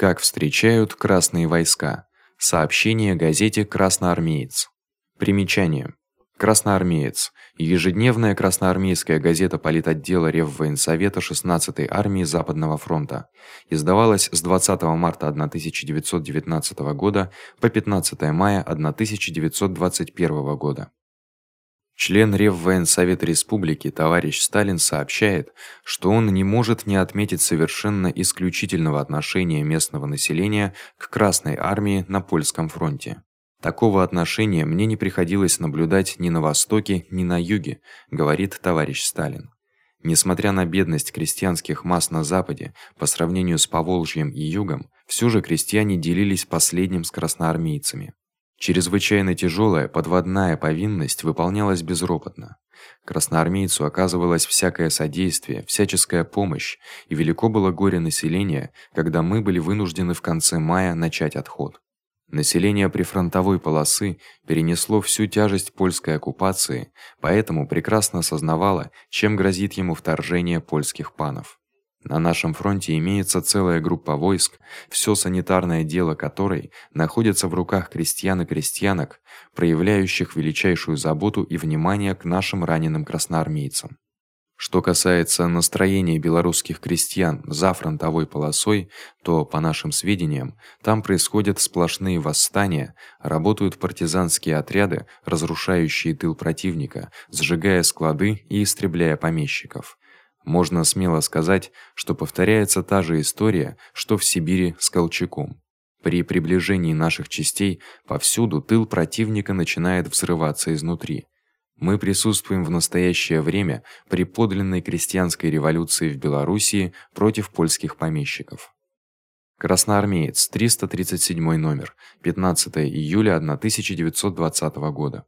Как встречают красные войска. Сообщение газете Красноармеец. Примечание: Красноармеец ежедневная красноармейская газета политотдела Реввоенсовета 16-й армии Западного фронта. Издавалась с 20 марта 1919 года по 15 мая 1921 года. Член Реввоенсовета Республики товарищ Сталин сообщает, что он не может не отметить совершенно исключительного отношения местного населения к Красной армии на польском фронте. Такого отношения мне не приходилось наблюдать ни на востоке, ни на юге, говорит товарищ Сталин. Несмотря на бедность крестьянских масс на западе по сравнению с Поволжьем и югом, всё же крестьяне делились последним с красноармейцами. Чрезвычайно тяжёлая подводная повинность выполнялась безропотно. Красноармейцу оказывалось всякое содействие, всяческая помощь, и велико было горе населения, когда мы были вынуждены в конце мая начать отход. Население прифронтовой полосы перенесло всю тяжесть польской оккупации, поэтому прекрасно осознавало, чем грозит ему вторжение польских панов. На нашем фронте имеется целая группа войск, всё санитарное дело которой находится в руках крестьян и крестьянок, проявляющих величайшую заботу и внимание к нашим раненым красноармейцам. Что касается настроения белорусских крестьян за фронтовой полосой, то, по нашим сведениям, там происходят сплошные восстания, работают партизанские отряды, разрушающие тыл противника, сжигая склады и истребляя помещиков. Можно смело сказать, что повторяется та же история, что в Сибири с Колчаком. При приближении наших частей повсюду тыл противника начинает взрываться изнутри. Мы присутствуем в настоящее время при подлинной крестьянской революции в Белоруссии против польских помещиков. Красноармеец, 337 номер, 15 июля 1920 года.